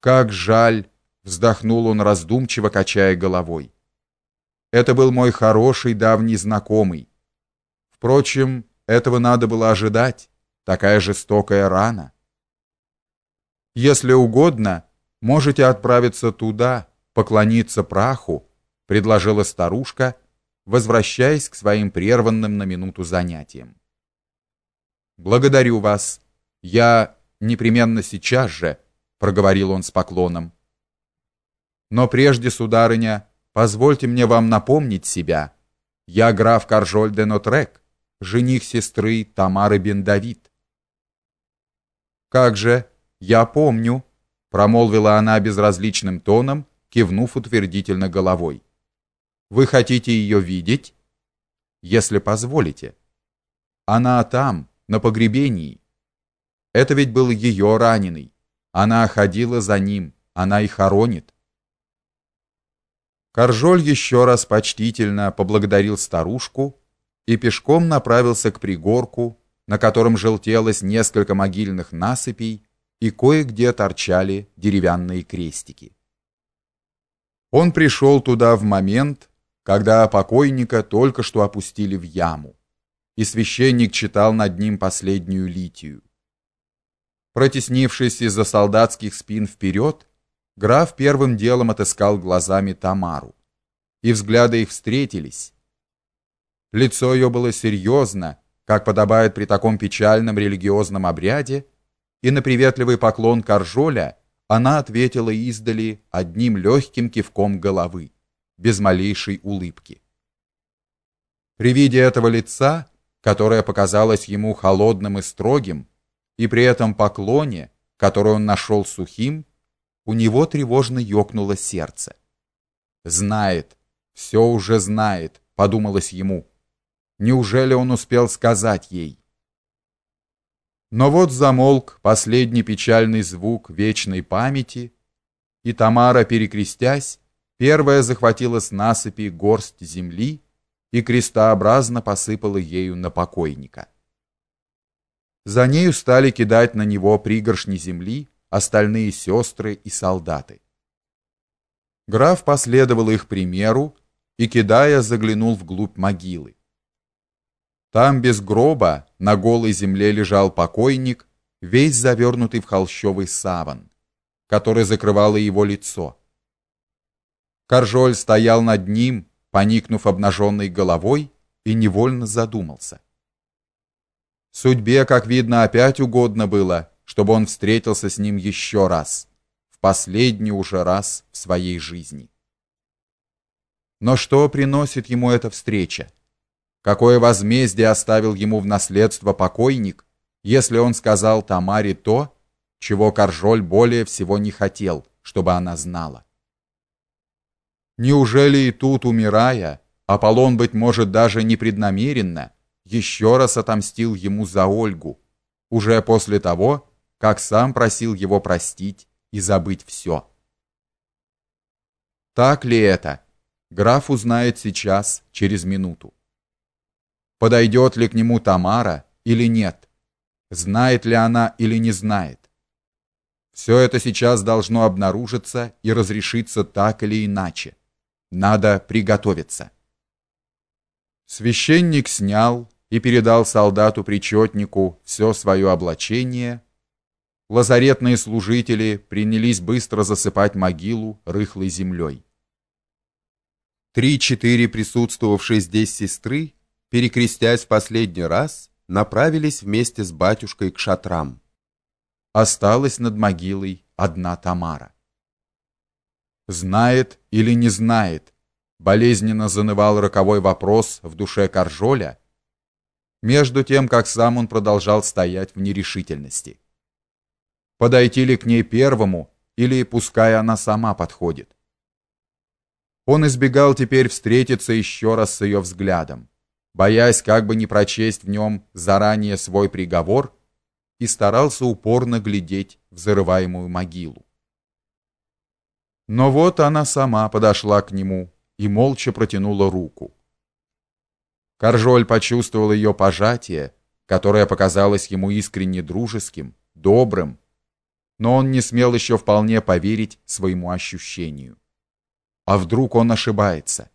Как жаль, вздохнул он раздумчиво, качая головой. Это был мой хороший давний знакомый. Впрочем, этого надо было ожидать, такая жестокая рана. Если угодно, можете отправиться туда, поклониться праху, предложила старушка, возвращаясь к своим прерванным на минуту занятиям. Благодарю вас. Я непременно сейчас же, проговорил он с поклоном. Но прежде, сударыня, позвольте мне вам напомнить себя. Я граф Каржоль де Нотрек, жених сестры Тамары Бендавид. Как же, я помню, промолвила она безразличным тоном, кивнув утвердительно головой. Вы хотите ее видеть? Если позволите. Она там, на погребении. Это ведь был ее раненый. Она ходила за ним, она и хоронит. Каржоль еще раз почтительно поблагодарил старушку и пешком направился к пригорку, на котором желтелось несколько могильных насыпей и кое-где торчали деревянные крестики. Он пришел туда в момент, когда покойника только что опустили в яму, и священник читал над ним последнюю литию. Протеснившись из-за солдатских спин вперед, граф первым делом отыскал глазами Тамару, и взгляды их встретились. Лицо ее было серьезно, как подобает при таком печальном религиозном обряде, и на приветливый поклон Каржоля она ответила издали одним легким кивком головы без малейшей улыбки. При виде этого лица, которое показалось ему холодным и строгим, и при этом поклоне, который он нашел сухим, у него тревожно ёкнуло сердце. Знает, все уже знает, подумалось ему. Неужели он успел сказать ей? Но вот замолк последний печальный звук вечной памяти, и Тамара, перекрестясь, Первая захватила с насыпи горсть земли и крестообразно посыпала ею на покойника. За нею стали кидать на него пригоршни земли остальные сестры и солдаты. Граф последовал их примеру и, кидая, заглянул вглубь могилы. Там без гроба на голой земле лежал покойник, весь завернутый в холщовый саван, который закрывало его лицо. Каржоль стоял над ним, поникнув обнаженной головой, и невольно задумался. Судьбе, как видно, опять угодно было, чтобы он встретился с ним еще раз, в последний уже раз в своей жизни. Но что приносит ему эта встреча? Какое возмездие оставил ему в наследство покойник, если он сказал Тамаре то, чего Каржоль более всего не хотел, чтобы она знала? Неужели и тут, умирая, Аполлон, быть может, даже непреднамеренно, еще раз отомстил ему за Ольгу, уже после того, как сам просил его простить и забыть все. Так ли это? Граф узнает сейчас, через минуту. Подойдет ли к нему Тамара или нет? Знает ли она или не знает? Все это сейчас должно обнаружиться и разрешиться так или иначе. Надо приготовиться. Священник снял и передал солдату-причетнику все свое облачение. Лазаретные служители принялись быстро засыпать могилу рыхлой землей. Три-четыре присутствовавшие здесь сестры, перекрестясь в последний раз, направились вместе с батюшкой к шатрам. Осталась над могилой одна Тамара знает или не знает, болезненно занывал роковой вопрос в душе Каржоля, между тем, как сам он продолжал стоять в нерешительности. Подойти ли к ней первому, или пускай она сама подходит. Он избегал теперь встретиться еще раз с ее взглядом, боясь как бы не прочесть в нем заранее свой приговор, и старался упорно глядеть в зарываемую могилу. Но вот она сама подошла к нему и молча протянула руку. Каржоль почувствовал ее пожатие, которое показалось ему искренне дружеским, добрым, но он не смел еще вполне поверить своему ощущению. А вдруг он ошибается?